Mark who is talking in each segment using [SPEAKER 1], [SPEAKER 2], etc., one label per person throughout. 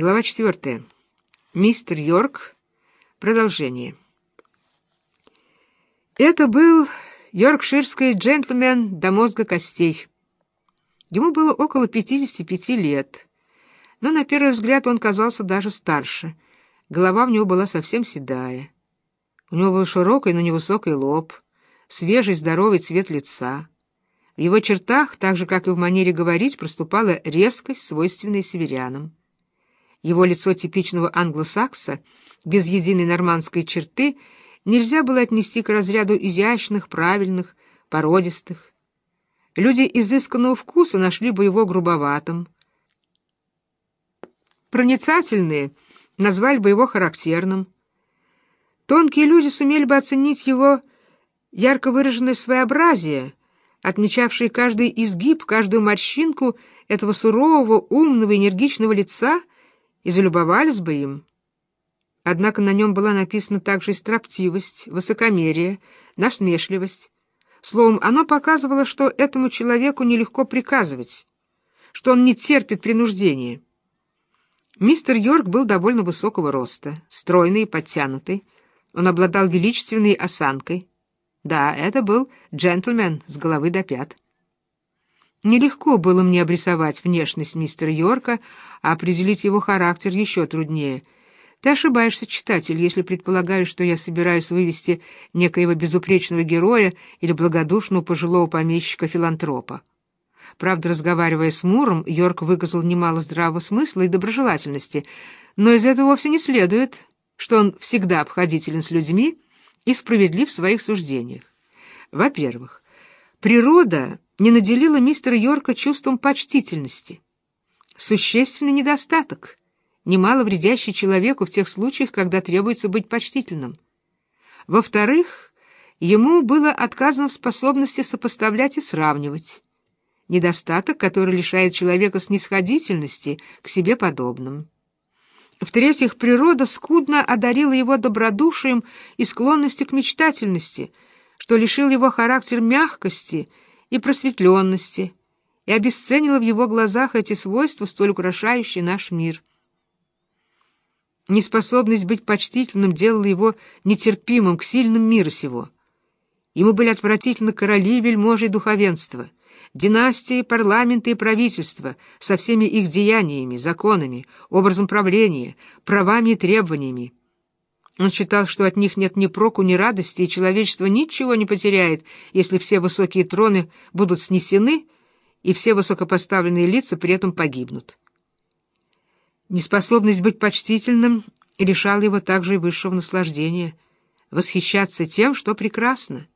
[SPEAKER 1] Глава четвертая. Мистер Йорк. Продолжение. Это был йоркширский джентльмен до мозга костей. Ему было около 55 лет, но на первый взгляд он казался даже старше. Голова у него была совсем седая. У него был широкий, но невысокий лоб, свежий, здоровый цвет лица. В его чертах, так же, как и в манере говорить, проступала резкость, свойственная северянам. Его лицо типичного англосакса, без единой нормандской черты, нельзя было отнести к разряду изящных, правильных, породистых. Люди изысканного вкуса нашли бы его грубоватым. Проницательные назвали бы его характерным. Тонкие люди сумели бы оценить его ярко выраженное своеобразие, отмечавшее каждый изгиб, каждую морщинку этого сурового, умного, энергичного лица — и залюбовались бы им. Однако на нем была написана также и строптивость, высокомерие, насмешливость. Словом, оно показывало, что этому человеку нелегко приказывать, что он не терпит принуждения. Мистер Йорк был довольно высокого роста, стройный и подтянутый. Он обладал величественной осанкой. Да, это был джентльмен с головы до пят. Нелегко было мне обрисовать внешность мистера Йорка, а определить его характер еще труднее. Ты ошибаешься, читатель, если предполагаешь, что я собираюсь вывести некоего безупречного героя или благодушного пожилого помещика-филантропа. Правда, разговаривая с Муром, Йорк выказал немало здравого смысла и доброжелательности, но из этого вовсе не следует, что он всегда обходителен с людьми и справедлив в своих суждениях. Во-первых, природа не наделила мистера Йорка чувством почтительности. Существенный недостаток, немало вредящий человеку в тех случаях, когда требуется быть почтительным. Во-вторых, ему было отказано в способности сопоставлять и сравнивать. Недостаток, который лишает человека снисходительности к себе подобным. В-третьих, природа скудно одарила его добродушием и склонностью к мечтательности, что лишил его характер мягкости и просветленности, и обесценила в его глазах эти свойства, столь украшающие наш мир. Неспособность быть почтительным делала его нетерпимым к сильным мира сего. Ему были отвратительны короли, вельможи и духовенство, династии, парламенты и правительства со всеми их деяниями, законами, образом правления, правами и требованиями. Он считал, что от них нет ни проку, ни радости, и человечество ничего не потеряет, если все высокие троны будут снесены, и все высокопоставленные лица при этом погибнут. Неспособность быть почтительным лишала его также и высшего наслаждения, восхищаться тем, что прекрасно,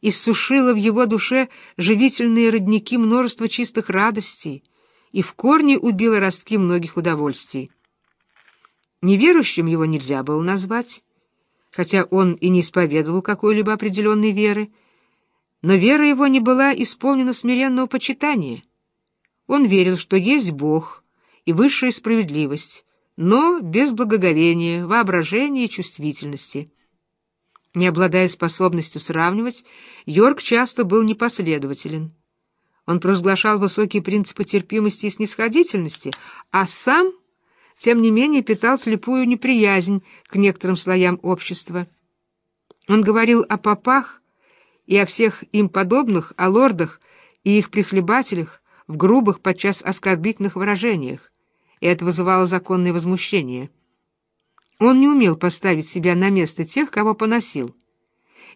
[SPEAKER 1] иссушила в его душе живительные родники множества чистых радостей и в корне убила ростки многих удовольствий. Неверующим его нельзя было назвать, хотя он и не исповедовал какой-либо определенной веры, но вера его не была исполнена смиренного почитания. Он верил, что есть Бог и высшая справедливость, но без благоговения, воображения и чувствительности. Не обладая способностью сравнивать, Йорк часто был непоследователен. Он провозглашал высокие принципы терпимости и снисходительности, а сам — тем не менее питал слепую неприязнь к некоторым слоям общества. Он говорил о попах и о всех им подобных, о лордах и их прихлебателях в грубых, подчас оскорбительных выражениях, и это вызывало законное возмущение. Он не умел поставить себя на место тех, кого поносил,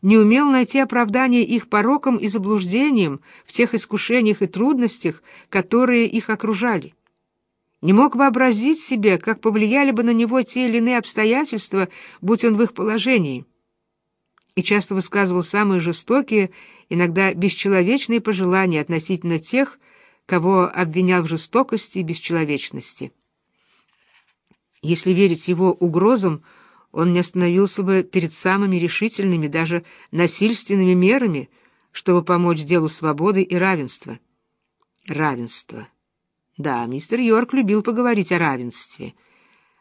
[SPEAKER 1] не умел найти оправдание их порокам и заблуждениям в тех искушениях и трудностях, которые их окружали не мог вообразить себе, как повлияли бы на него те или иные обстоятельства, будь он в их положении. И часто высказывал самые жестокие, иногда бесчеловечные пожелания относительно тех, кого обвинял в жестокости и бесчеловечности. Если верить его угрозам, он не остановился бы перед самыми решительными, даже насильственными мерами, чтобы помочь делу свободы и равенства. Равенство. Да, мистер Йорк любил поговорить о равенстве.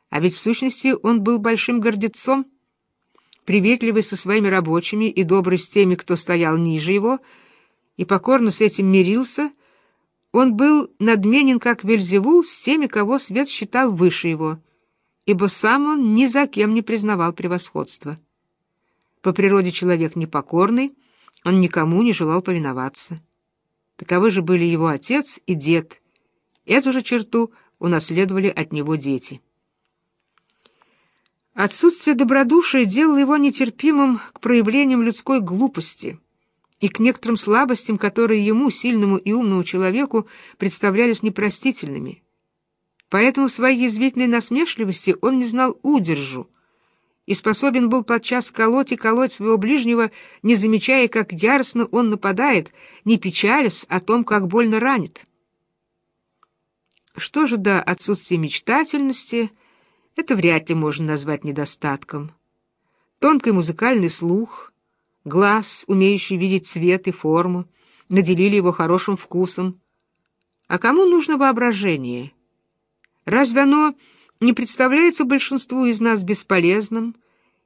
[SPEAKER 1] А ведь в сущности он был большим гордецом, приветливый со своими рабочими и добрый с теми, кто стоял ниже его, и покорно с этим мирился, Он был надменен, как Вельзевул, с теми, кого свет считал выше его, ибо сам он ни за кем не признавал превосходства. По природе человек непокорный, он никому не желал повиноваться. Таковы же были его отец и дед. Эту же черту унаследовали от него дети. Отсутствие добродушия делало его нетерпимым к проявлениям людской глупости — и к некоторым слабостям, которые ему, сильному и умному человеку, представлялись непростительными. Поэтому в своей язвительной насмешливости он не знал удержу и способен был подчас колоть и колоть своего ближнего, не замечая, как яростно он нападает, не печалясь о том, как больно ранит. Что же до отсутствия мечтательности, это вряд ли можно назвать недостатком. Тонкий музыкальный слух — глаз, умеющий видеть цвет и форму, наделили его хорошим вкусом. А кому нужно воображение? Разве оно не представляется большинству из нас бесполезным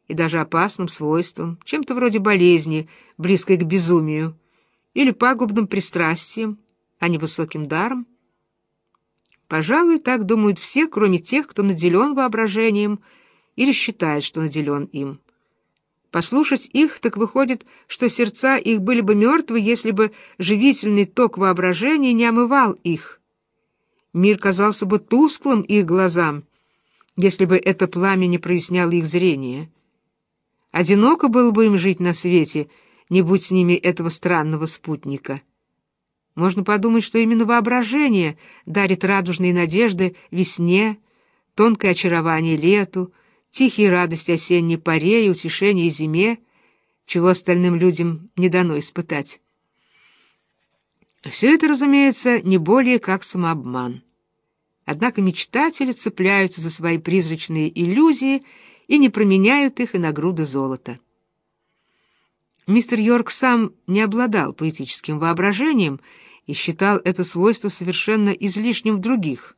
[SPEAKER 1] и даже опасным свойством, чем-то вроде болезни, близкой к безумию, или пагубным пристрастием, а не высоким даром? Пожалуй, так думают все, кроме тех, кто наделен воображением или считает, что наделен им. Послушать их, так выходит, что сердца их были бы мертвы, если бы живительный ток воображения не омывал их. Мир казался бы тусклым их глазам, если бы это пламя не проясняло их зрение. Одиноко было бы им жить на свете, не будь с ними этого странного спутника. Можно подумать, что именно воображение дарит радужные надежды весне, тонкое очарование лету, тихие радости осенней паре и утешение зиме, чего остальным людям не дано испытать. Все это, разумеется, не более как самообман. Однако мечтатели цепляются за свои призрачные иллюзии и не променяют их и на груды золота. Мистер Йорк сам не обладал поэтическим воображением и считал это свойство совершенно излишним в других.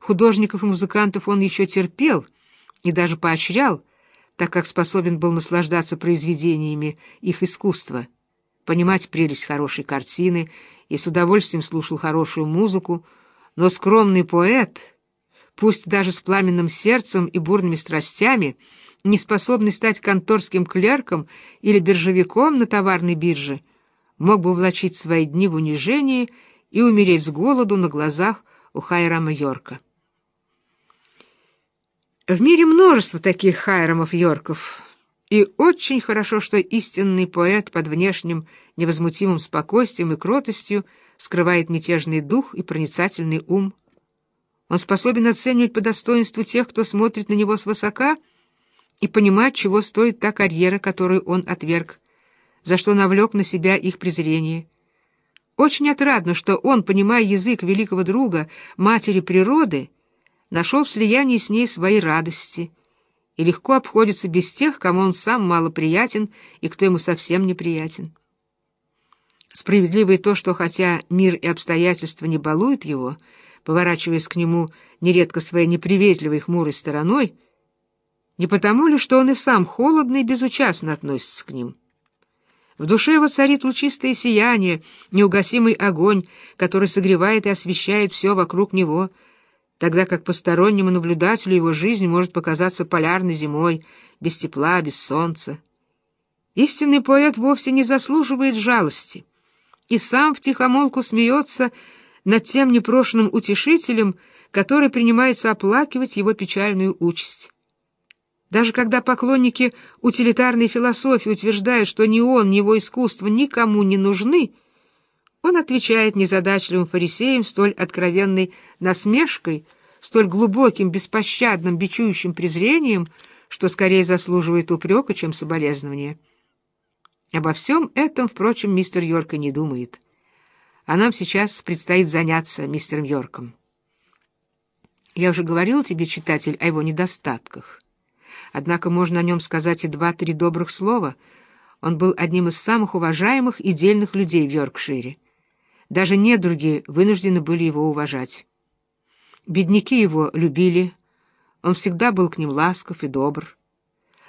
[SPEAKER 1] Художников и музыкантов он еще терпел — и даже поощрял, так как способен был наслаждаться произведениями их искусства, понимать прелесть хорошей картины и с удовольствием слушал хорошую музыку, но скромный поэт, пусть даже с пламенным сердцем и бурными страстями, не способный стать конторским клерком или биржевиком на товарной бирже, мог бы влачить свои дни в унижении и умереть с голоду на глазах у Хайрама Йорка. В мире множество таких Хайрамов-Йорков, и очень хорошо, что истинный поэт под внешним невозмутимым спокойствием и кротостью скрывает мятежный дух и проницательный ум. Он способен оценивать по достоинству тех, кто смотрит на него свысока, и понимать, чего стоит та карьера, которую он отверг, за что навлек на себя их презрение. Очень отрадно, что он, понимая язык великого друга, матери природы, нашел в слиянии с ней свои радости и легко обходится без тех, кому он сам мало приятен и кто ему совсем неприятен. Справедливо и то, что хотя мир и обстоятельства не балуют его, поворачиваясь к нему нередко своей неприветливой хмурой стороной, не потому ли, что он и сам холодно и безучастно относится к ним. В душе его царит лучистое сияние, неугасимый огонь, который согревает и освещает все вокруг него — тогда как постороннему наблюдателю его жизнь может показаться полярной зимой, без тепла, без солнца. Истинный поэт вовсе не заслуживает жалости, и сам втихомолку смеется над тем непрошенным утешителем, который принимается оплакивать его печальную участь. Даже когда поклонники утилитарной философии утверждают, что ни он, ни его искусство никому не нужны, он отвечает незадачливым фарисеям столь откровенной насмешкой, столь глубоким, беспощадным, бичующим презрением, что скорее заслуживает упрека, чем соболезнования. Обо всем этом, впрочем, мистер Йорк и не думает. А нам сейчас предстоит заняться мистером Йорком. Я уже говорил тебе, читатель, о его недостатках. Однако можно о нем сказать и два-три добрых слова. Он был одним из самых уважаемых и дельных людей в Йоркшире. Даже недруги вынуждены были его уважать. Бедняки его любили, он всегда был к ним ласков и добр.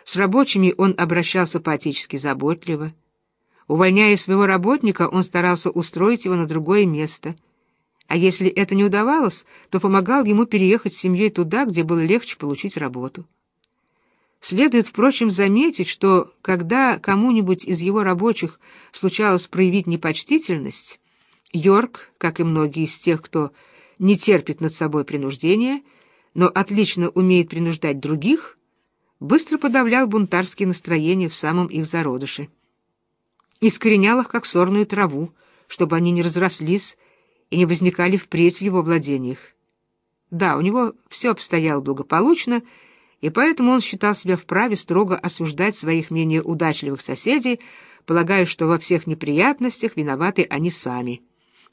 [SPEAKER 1] С рабочими он обращался поотечески заботливо. Увольняя своего работника, он старался устроить его на другое место. а если это не удавалось, то помогал ему переехать с семьей туда, где было легче получить работу. Следует, впрочем, заметить, что когда кому-нибудь из его рабочих случалось проявить непочтительность, Йорк, как и многие из тех, кто не терпит над собой принуждения, но отлично умеет принуждать других, быстро подавлял бунтарские настроения в самом их зародыше. Искоренял их, как сорную траву, чтобы они не разрослись и не возникали впредь в его владениях. Да, у него все обстояло благополучно, и поэтому он считал себя вправе строго осуждать своих менее удачливых соседей, полагая, что во всех неприятностях виноваты они сами,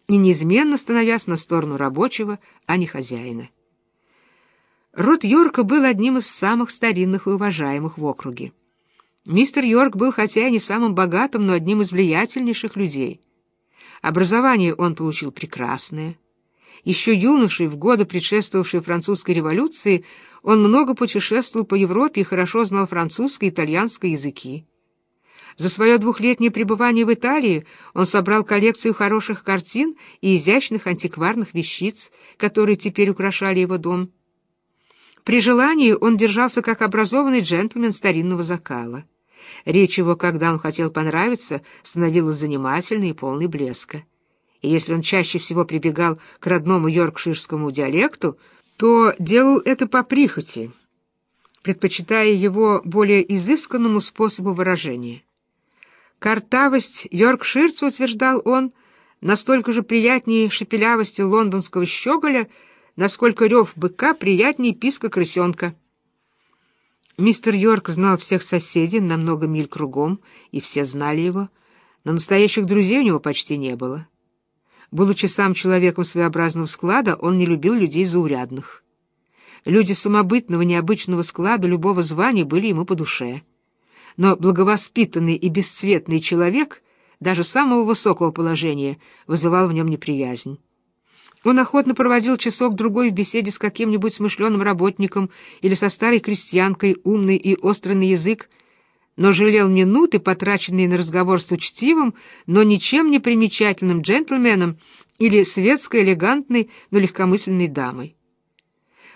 [SPEAKER 1] и неизменно становясь на сторону рабочего, а не хозяина. Род Йорка был одним из самых старинных и уважаемых в округе. Мистер Йорк был хотя и не самым богатым, но одним из влиятельнейших людей. Образование он получил прекрасное. Еще юношей, в годы предшествовавшей французской революции, он много путешествовал по Европе и хорошо знал французский и итальянский языки. За свое двухлетнее пребывание в Италии он собрал коллекцию хороших картин и изящных антикварных вещиц, которые теперь украшали его дом. При желании он держался как образованный джентльмен старинного закала. Речь его, когда он хотел понравиться, становилась занимательной и полной блеска. И если он чаще всего прибегал к родному йоркширскому диалекту, то делал это по прихоти, предпочитая его более изысканному способу выражения. Картавость йоркширца, утверждал он, настолько же приятнее шепелявости лондонского щеголя, насколько рев быка приятнее писка крысенка. Мистер Йорк знал всех соседей на много миль кругом, и все знали его, но настоящих друзей у него почти не было. Будучи сам человеком своеобразного склада, он не любил людей заурядных. Люди самобытного, необычного склада любого звания были ему по душе. Но благовоспитанный и бесцветный человек, даже самого высокого положения, вызывал в нем неприязнь. Он охотно проводил часок-другой в беседе с каким-нибудь смышленым работником или со старой крестьянкой, умный и острый на язык, но жалел минуты, потраченные на разговор с учтивым, но ничем не примечательным джентльменом или светской, элегантной, но легкомысленной дамой.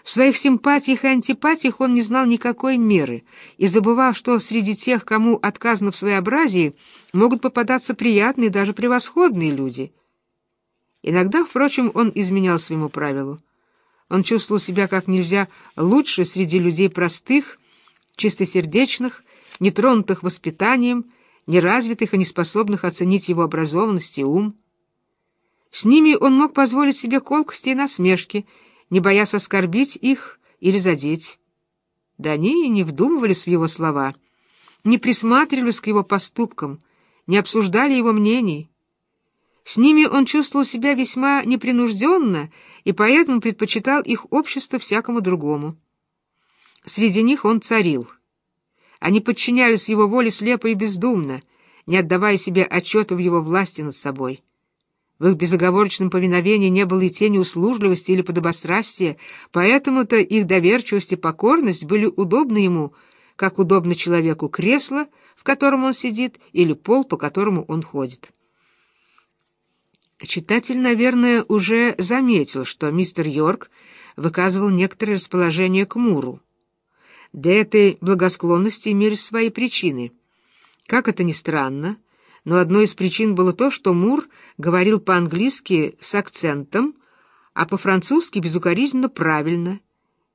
[SPEAKER 1] В своих симпатиях и антипатиях он не знал никакой меры и забывал, что среди тех, кому отказано в своеобразии, могут попадаться приятные, даже превосходные люди — Иногда, впрочем, он изменял своему правилу. Он чувствовал себя как нельзя лучше среди людей простых, чистосердечных, нетронутых воспитанием, неразвитых и неспособных оценить его образованность и ум. С ними он мог позволить себе колкости и насмешки, не боясь оскорбить их или задеть. Да они и не вдумывались в его слова, не присматривались к его поступкам, не обсуждали его мнений, с ними он чувствовал себя весьма непринужденно и поэтому предпочитал их общество всякому другому. Среди них он царил. Они подчинялись его воле слепо и бездумно, не отдавая себе отчета в его власти над собой. В их безоговорочном повиновении не было и тени услужливости или подобострастия, поэтому-то их доверчивость и покорность были удобны ему, как удобно человеку кресло, в котором он сидит, или пол, по которому он ходит. Читатель, наверное, уже заметил, что мистер Йорк выказывал некоторое расположение к Муру. Для этой благосклонности имелись свои причины. Как это ни странно, но одной из причин было то, что Мур говорил по-английски с акцентом, а по-французски безукоризненно правильно,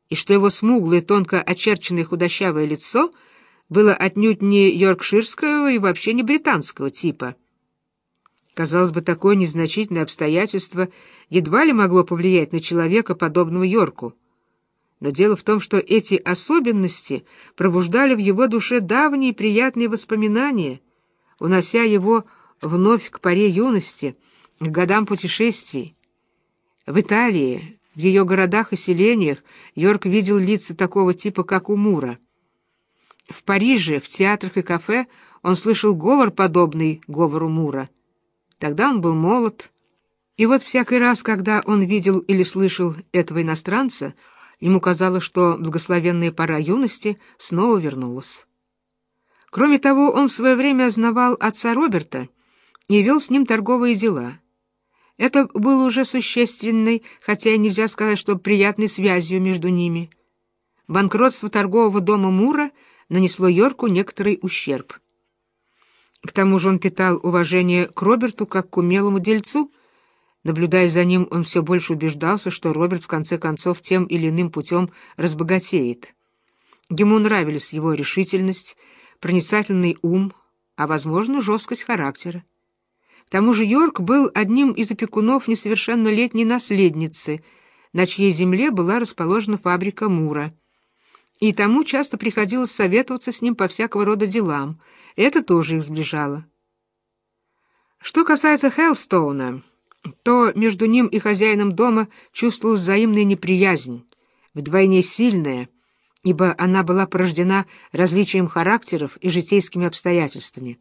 [SPEAKER 1] и что его смуглое, тонко очерченное худощавое лицо было отнюдь не йоркширского и вообще не британского типа — Казалось бы, такое незначительное обстоятельство едва ли могло повлиять на человека, подобного Йорку. Но дело в том, что эти особенности пробуждали в его душе давние приятные воспоминания, унося его вновь к поре юности, к годам путешествий. В Италии, в ее городах и селениях, Йорк видел лица такого типа, как у Мура. В Париже, в театрах и кафе он слышал говор, подобный говору Мура — Тогда он был молод, и вот всякий раз, когда он видел или слышал этого иностранца, ему казалось, что благословенная пора юности снова вернулась. Кроме того, он в свое время знавал отца Роберта и вел с ним торговые дела. Это было уже существенной, хотя и нельзя сказать, что приятной связью между ними. Банкротство торгового дома Мура нанесло Йорку некоторый ущерб. К тому же он питал уважение к Роберту как к умелому дельцу. Наблюдая за ним, он все больше убеждался, что Роберт в конце концов тем или иным путем разбогатеет. Ему нравились его решительность, проницательный ум, а, возможно, жесткость характера. К тому же Йорк был одним из опекунов несовершеннолетней наследницы, на чьей земле была расположена фабрика Мура. И тому часто приходилось советоваться с ним по всякого рода делам. Это тоже их сближало. Что касается Хеллстоуна, то между ним и хозяином дома чувствовалась взаимная неприязнь, вдвойне сильная, ибо она была порождена различием характеров и житейскими обстоятельствами.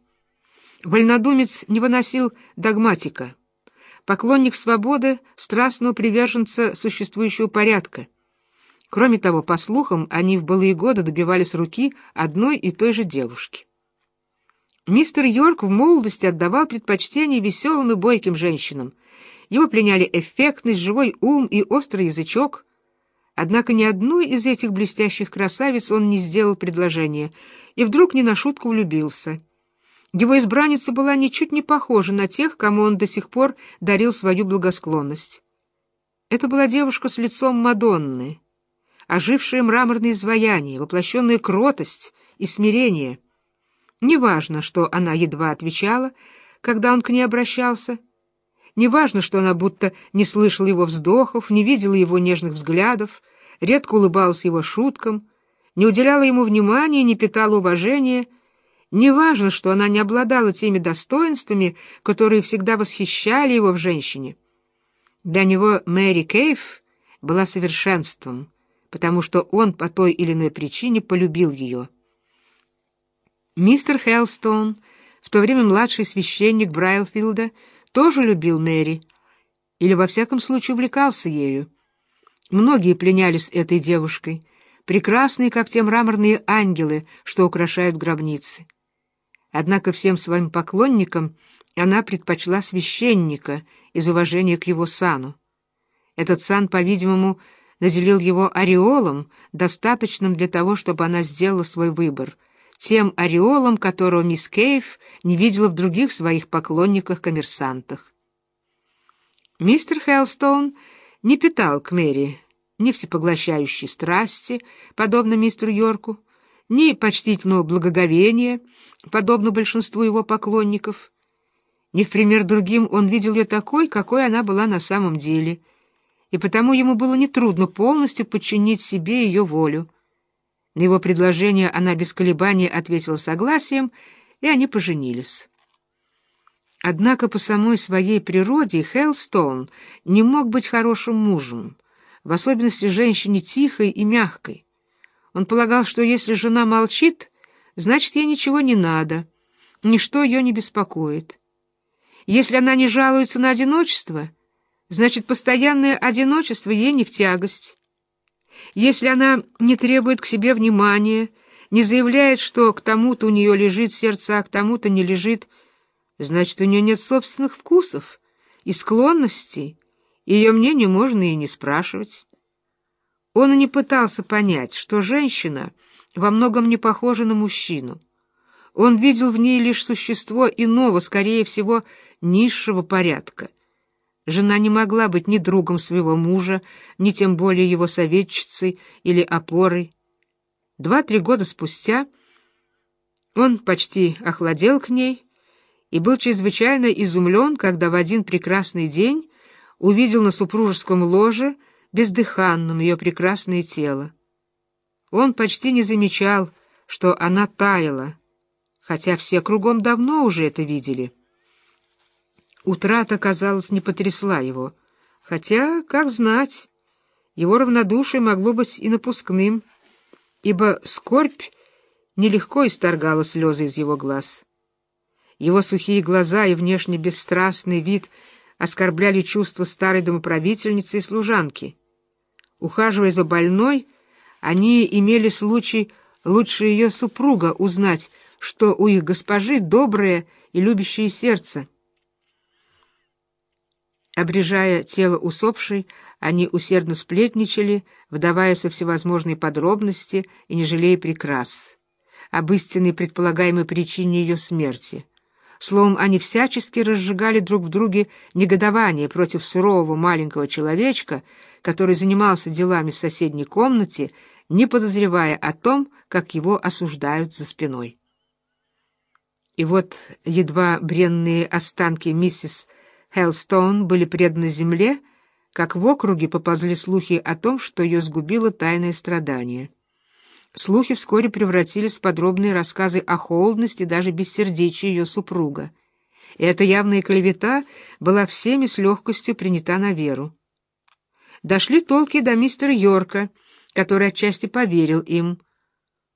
[SPEAKER 1] Вольнодумец не выносил догматика, поклонник свободы, страстного приверженца существующего порядка. Кроме того, по слухам, они в былые годы добивались руки одной и той же девушки. Мистер Йорк в молодости отдавал предпочтение веселым и бойким женщинам. Его пленяли эффектность, живой ум и острый язычок. Однако ни одной из этих блестящих красавиц он не сделал предложения и вдруг не на шутку влюбился — его избранница была ничуть не похожа на тех, кому он до сих пор дарил свою благосклонность. Это была девушка с лицом Мадонны, ожившее мраморное изваяние, воплощенная кротость и смирение. Неважно, что она едва отвечала, когда он к ней обращался. Неважно, что она будто не слышала его вздохов, не видела его нежных взглядов, редко улыбалась его шуткам, не уделяла ему внимания, не питала уважения — Неважно, что она не обладала теми достоинствами, которые всегда восхищали его в женщине. Для него Мэри Кейв была совершенством, потому что он по той или иной причине полюбил ее. Мистер Хелстон, в то время младший священник Брайлфилда, тоже любил Мэри, или во всяком случае увлекался ею. Многие пленялись этой девушкой, прекрасной, как те мраморные ангелы, что украшают гробницы. Однако всем своим поклонникам она предпочла священника из уважения к его сану. Этот сан, по-видимому, наделил его ореолом, достаточным для того, чтобы она сделала свой выбор, тем ореолом, которого мисс Кейв не видела в других своих поклонниках-коммерсантах. Мистер Хеллстоун не питал к Мэри ни всепоглощающей страсти, подобно мистеру Йорку, ни почтительного благоговения, подобно большинству его поклонников. Ни в пример другим он видел ее такой, какой она была на самом деле, и потому ему было нетрудно полностью подчинить себе ее волю. На его предложение она без колебаний ответила согласием, и они поженились. Однако по самой своей природе Хеллстоун не мог быть хорошим мужем, в особенности женщине тихой и мягкой. Он полагал, что если жена молчит, значит, ей ничего не надо, ничто ее не беспокоит. Если она не жалуется на одиночество, значит, постоянное одиночество ей не в тягость. Если она не требует к себе внимания, не заявляет, что к тому-то у нее лежит сердце, а к тому-то не лежит, значит, у нее нет собственных вкусов и склонностей, ее мнение можно и не спрашивать. Он не пытался понять, что женщина во многом не похожа на мужчину. Он видел в ней лишь существо иного, скорее всего, низшего порядка. Жена не могла быть ни другом своего мужа, ни тем более его советчицей или опорой. Два-три года спустя он почти охладел к ней и был чрезвычайно изумлен, когда в один прекрасный день увидел на супружеском ложе бездыханным ее прекрасное тело. Он почти не замечал, что она таяла, хотя все кругом давно уже это видели. Утрата, казалось, не потрясла его, хотя, как знать, его равнодушие могло быть и напускным, ибо скорбь нелегко исторгала слезы из его глаз. Его сухие глаза и внешне бесстрастный вид оскорбляли чувства старой домоправительницы и служанки — Ухаживая за больной, они имели случай лучше ее супруга узнать, что у их госпожи доброе и любящее сердце. Обрежая тело усопшей, они усердно сплетничали, вдаваясь во всевозможные подробности и не жалея прикрас, об истинной предполагаемой причине ее смерти. Словом, они всячески разжигали друг в друге негодование против сурового маленького человечка, который занимался делами в соседней комнате, не подозревая о том, как его осуждают за спиной. И вот едва бренные останки миссис Хеллстоун были преданы земле, как в округе поползли слухи о том, что ее сгубило тайное страдание. Слухи вскоре превратились в подробные рассказы о холодности и даже бессердечии ее супруга. И эта явная клевета была всеми с легкостью принята на веру. Дошли толки до мистера Йорка, который отчасти поверил им.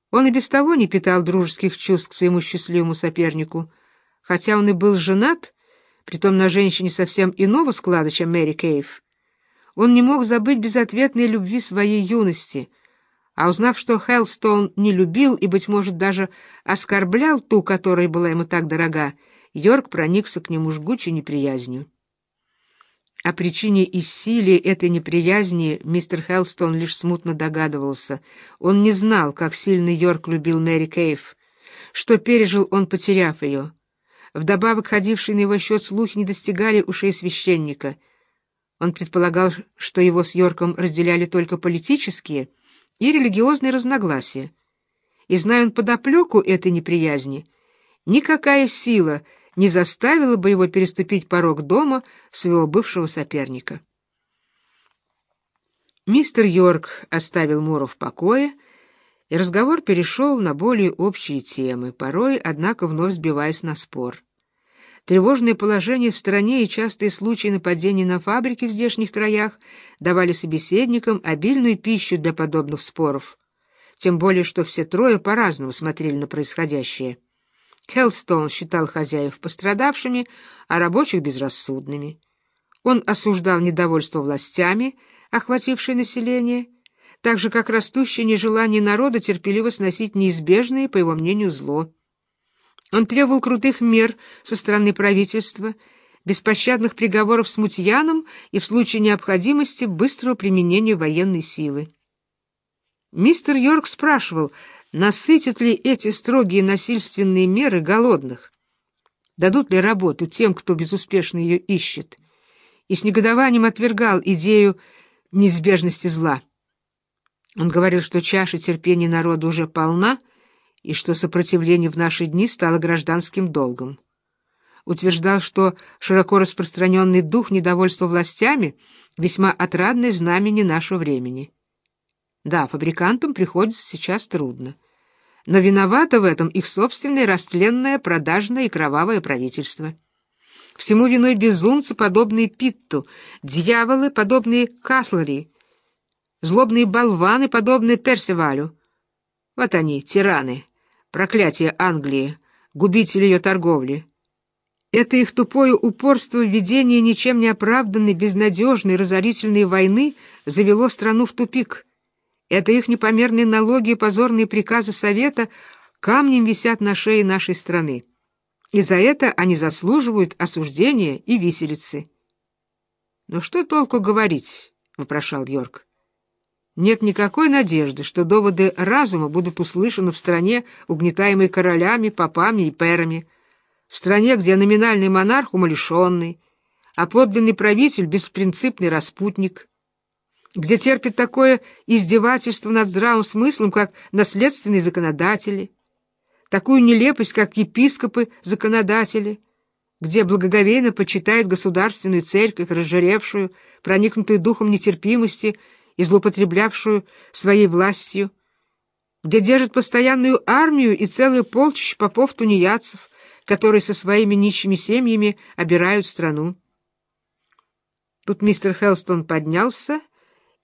[SPEAKER 1] Он и без того не питал дружеских чувств к своему счастливому сопернику, хотя он и был женат, притом на женщине совсем иного склада, чем Мэри Кейв. Он не мог забыть безответной любви своей юности, а узнав, что Хеллстоун не любил и, быть может, даже оскорблял ту, которая была ему так дорога, Йорк проникся к нему жгучей неприязнью. О причине и силе этой неприязни мистер Хеллстон лишь смутно догадывался. Он не знал, как сильно Йорк любил Мэри Кейв, что пережил он, потеряв ее. Вдобавок, ходившие на его счет слухи не достигали ушей священника. Он предполагал, что его с Йорком разделяли только политические и религиозные разногласия. И, зная он подоплеку этой неприязни, никакая сила не заставила бы его переступить порог дома своего бывшего соперника. Мистер Йорк оставил Мору в покое, и разговор перешел на более общие темы, порой, однако, вновь сбиваясь на спор. Тревожное положение в стране и частые случаи нападений на фабрики в здешних краях давали собеседникам обильную пищу для подобных споров, тем более что все трое по-разному смотрели на происходящее. Хеллстоун считал хозяев пострадавшими, а рабочих — безрассудными. Он осуждал недовольство властями, охватившее население, так же, как растущее нежелание народа терпеливо сносить неизбежное, по его мнению, зло. Он требовал крутых мер со стороны правительства, беспощадных приговоров смутьянам и, в случае необходимости, быстрого применения военной силы. Мистер Йорк спрашивал, насытят ли эти строгие насильственные меры голодных, дадут ли работу тем, кто безуспешно ее ищет, и с негодованием отвергал идею неизбежности зла. Он говорил, что чаша терпения народа уже полна, и что сопротивление в наши дни стало гражданским долгом. Утверждал, что широко распространенный дух недовольства властями — весьма отрадное знамение нашего времени. Да, фабрикантам приходится сейчас трудно. Но виновато в этом их собственное растленное, продажное и кровавое правительство. Всему виной безумцы, подобные Питту, дьяволы, подобные Каслери, злобные болваны, подобные Персивалю. Вот они, тираны, проклятие Англии, губители ее торговли. Это их тупое упорство в ведении ничем не оправданной, безнадежной, разорительной войны завело страну в тупик. Это их непомерные налоги и позорные приказы Совета камнем висят на шее нашей страны. И за это они заслуживают осуждения и виселицы. «Ну что толку говорить?» — вопрошал Йорк. Нет никакой надежды, что доводы разума будут услышаны в стране, угнетаемой королями, попами и перами, в стране, где номинальный монарх умалишенный, а подлинный правитель — беспринципный распутник, где терпит такое издевательство над здравым смыслом, как наследственные законодатели, такую нелепость, как епископы-законодатели, где благоговейно почитают государственную церковь, разжиревшую, проникнутую духом нетерпимости — и злоупотреблявшую своей властью, где держат постоянную армию и целые полчищ попов-тунеядцев, которые со своими нищими семьями обирают страну. Тут мистер Хелстон поднялся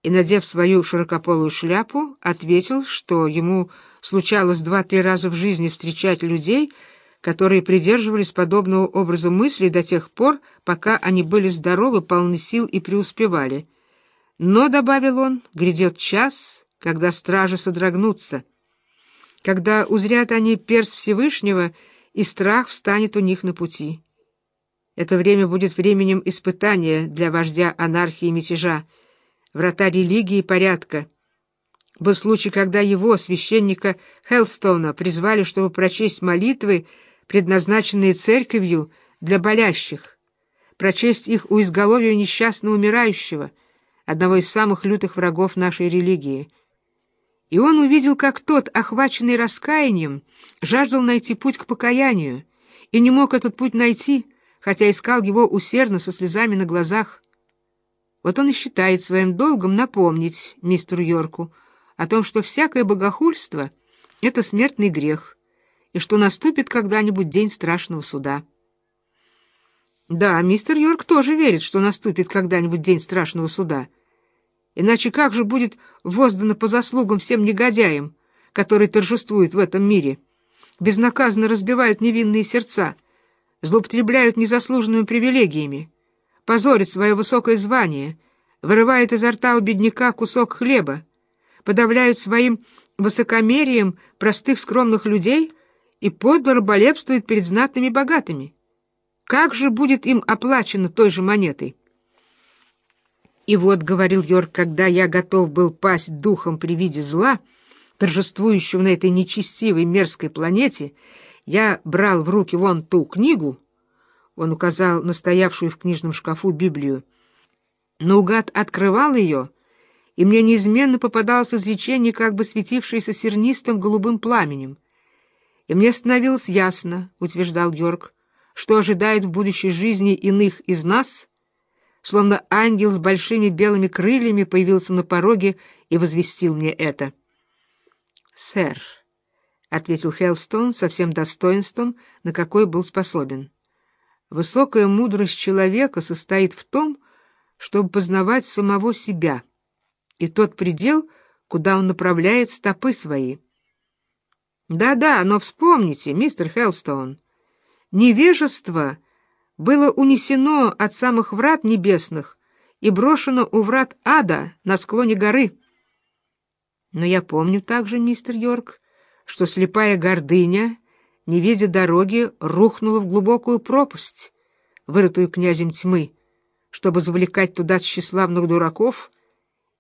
[SPEAKER 1] и, надев свою широкополую шляпу, ответил, что ему случалось два-три раза в жизни встречать людей, которые придерживались подобного образа мыслей до тех пор, пока они были здоровы, полны сил и преуспевали — но, — добавил он, — грядет час, когда стражи содрогнутся, когда узрят они перст Всевышнего, и страх встанет у них на пути. Это время будет временем испытания для вождя анархии и мятежа, врата религии и порядка. Был случай, когда его, священника Хелстона, призвали, чтобы прочесть молитвы, предназначенные церковью для болящих, прочесть их у изголовья несчастно умирающего, одного из самых лютых врагов нашей религии. И он увидел, как тот, охваченный раскаянием, жаждал найти путь к покаянию, и не мог этот путь найти, хотя искал его усердно со слезами на глазах. Вот он и считает своим долгом напомнить мистеру Йорку о том, что всякое богохульство — это смертный грех, и что наступит когда-нибудь день страшного суда. Да, мистер Йорк тоже верит, что наступит когда-нибудь день страшного суда. Иначе как же будет воздано по заслугам всем негодяям, которые торжествуют в этом мире, безнаказанно разбивают невинные сердца, злоупотребляют незаслуженными привилегиями, позорят свое высокое звание, вырывают изо рта у бедняка кусок хлеба, подавляют своим высокомерием простых скромных людей и подло раболепствуют перед знатными богатыми. Как же будет им оплачено той же монетой? И вот, — говорил Йорк, — когда я готов был пасть духом при виде зла, торжествующего на этой нечестивой мерзкой планете, я брал в руки вон ту книгу, он указал на стоявшую в книжном шкафу Библию, наугад открывал ее, и мне неизменно попадалось изречение, как бы светившееся сернистым голубым пламенем. И мне становилось ясно, — утверждал Йорк, — что ожидает в будущей жизни иных из нас, словно ангел с большими белыми крыльями появился на пороге и возвестил мне это. «Сэр», — ответил Хелстон со всем достоинством, на какой был способен, — «высокая мудрость человека состоит в том, чтобы познавать самого себя и тот предел, куда он направляет стопы свои». «Да-да, но вспомните, мистер Хелстон, Невежество было унесено от самых врат небесных и брошено у врат ада на склоне горы. Но я помню также, мистер Йорк, что слепая гордыня, не видя дороги, рухнула в глубокую пропасть, вырытую князем тьмы, чтобы завлекать туда тщеславных дураков,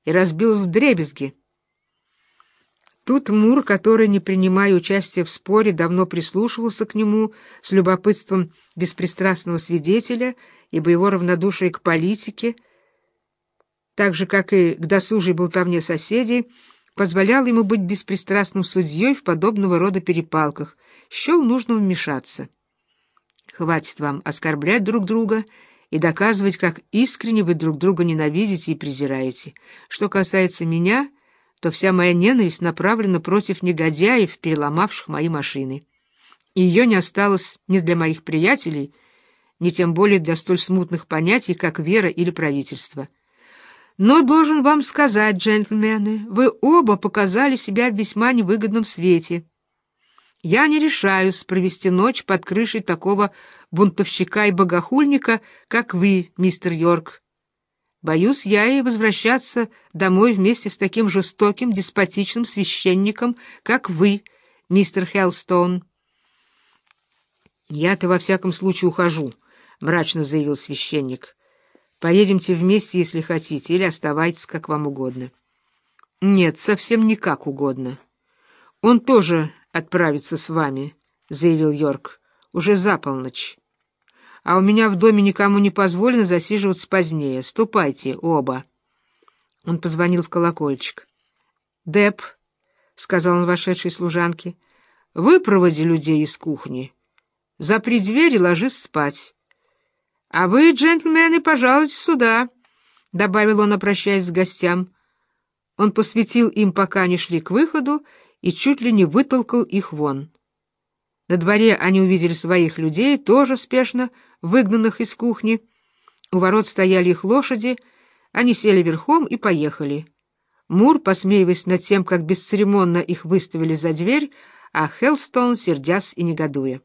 [SPEAKER 1] и разбилась в дребезги. Тут Мур, который, не принимая участия в споре, давно прислушивался к нему с любопытством беспристрастного свидетеля, ибо его равнодушие к политике, так же, как и к досужей болтовне соседей, позволял ему быть беспристрастным судьей в подобного рода перепалках, счел нужно вмешаться. Хватит вам оскорблять друг друга и доказывать, как искренне вы друг друга ненавидите и презираете. Что касается меня то вся моя ненависть направлена против негодяев, переломавших мои машины. И ее не осталось ни для моих приятелей, ни тем более для столь смутных понятий, как вера или правительство. Но должен вам сказать, джентльмены, вы оба показали себя в весьма невыгодном свете. Я не решаюсь провести ночь под крышей такого бунтовщика и богохульника, как вы, мистер Йорк, Боюсь я и возвращаться домой вместе с таким жестоким, деспотичным священником, как вы, мистер Хеллстоун. «Я-то во всяком случае ухожу», — мрачно заявил священник. «Поедемте вместе, если хотите, или оставайтесь, как вам угодно». «Нет, совсем не как угодно. Он тоже отправится с вами», — заявил Йорк, — «уже за полночь» а у меня в доме никому не позволено засиживаться позднее. Ступайте оба. Он позвонил в колокольчик. «Деп», — сказал он вошедшей служанке, — «выпроводи людей из кухни. Запри дверь и ложись спать. А вы, джентльмены, пожалуйте сюда», — добавил он, обращаясь к гостям. Он посветил им, пока они шли к выходу, и чуть ли не вытолкал их вон. На дворе они увидели своих людей, тоже спешно выгнанных из кухни. У ворот стояли их лошади, они сели верхом и поехали. Мур, посмеиваясь над тем, как бесцеремонно их выставили за дверь, а Хелстон, сердясь и негодуя.